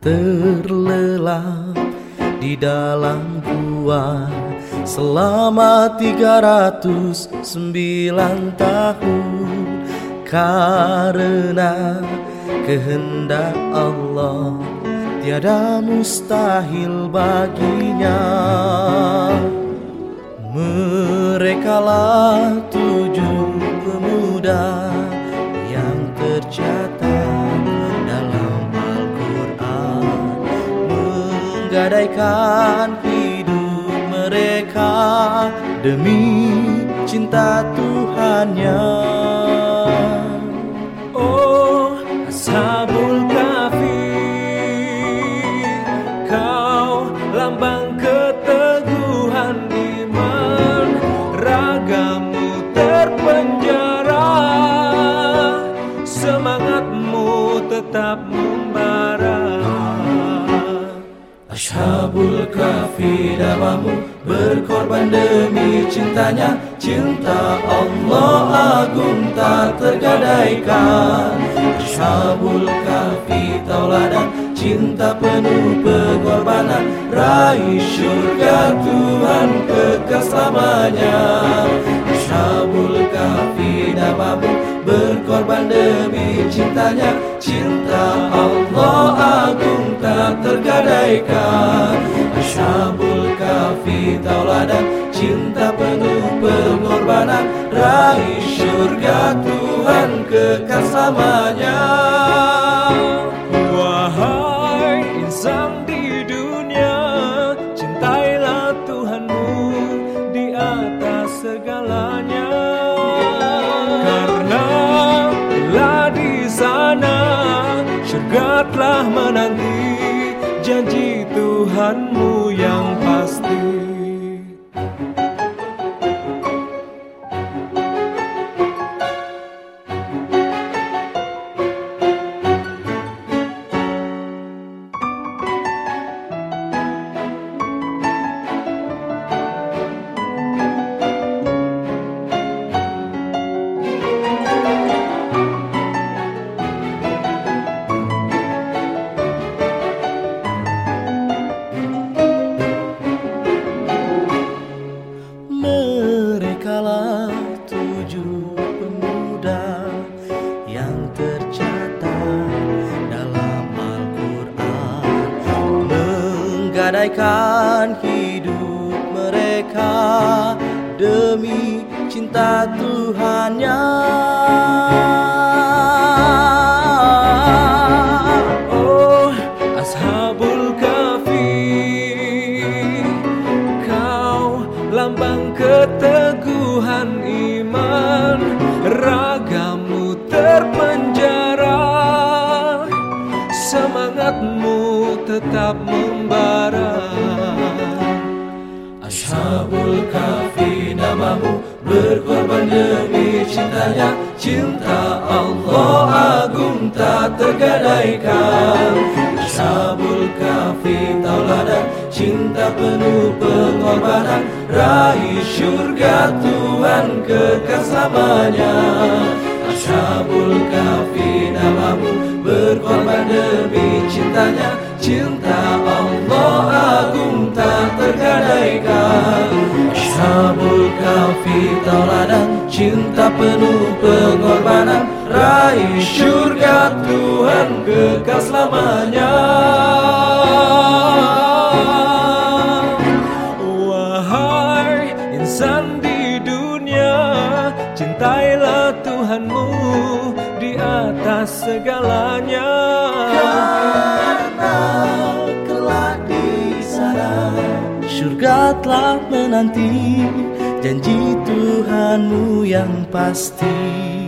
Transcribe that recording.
terlelap di dalam gua selama 309 tahun karena kehendak Allah tiada mustahil baginya. Merekalah tujuh pemuda yang tercatat dalam Al-Quran menggadaikan demi cinta Tuhannya. Oh Ashabul Kahfi Kau lambang keteguhan iman. Ragamu terpenjara Semangatmu tetap membara. Ashabul Kahfi namamu berkorban demi cintanya Cinta Allah agung tak tergadaikan. Ashabul Kahfi tauladan cinta penuh pengorbanan. Raih syurga Tuhan kekal selamanya Ashabul Kahfi namamu berkorban demi cintanya Cinta tergadaikan. Ashabul Kahfi tauladan cinta penuh pengorbanan. Raih syurga Tuhan kekal selamanya. Wahai insan di dunia Cintailah Tuhanmu di atas segalanya. Karena telah di sana Syurga telah menanti Janji Tuhanmu yang pasti Merekalah tujuh pemuda yang tercatat dalam Al-Quran Menggadaikan hidup mereka demi cinta Tuhannya. Oh Ashabul Kahfi Kau lambang keteguhan iman Ragamu terpenjara. Semangatmu tetap membara. Ashabul Kahfi namamu berkorban demi cintanya. Cinta Allah agung tak tergadaikan. Ashabul Kahfi tauladan cinta penuh pengorbanan. Raih syurga Tuhan kekal selamanya Ashabul Kahfi namamu berkorban demi cintanya. Cinta Allah agung tak tergadaikan. Ashabul Kahfi tauladan cinta penuh pengorbanan. Raih syurga Tuhan kekal selamanya segalanya. Karena kelak di sana Surga telah menanti Janji Tuhanmu yang pasti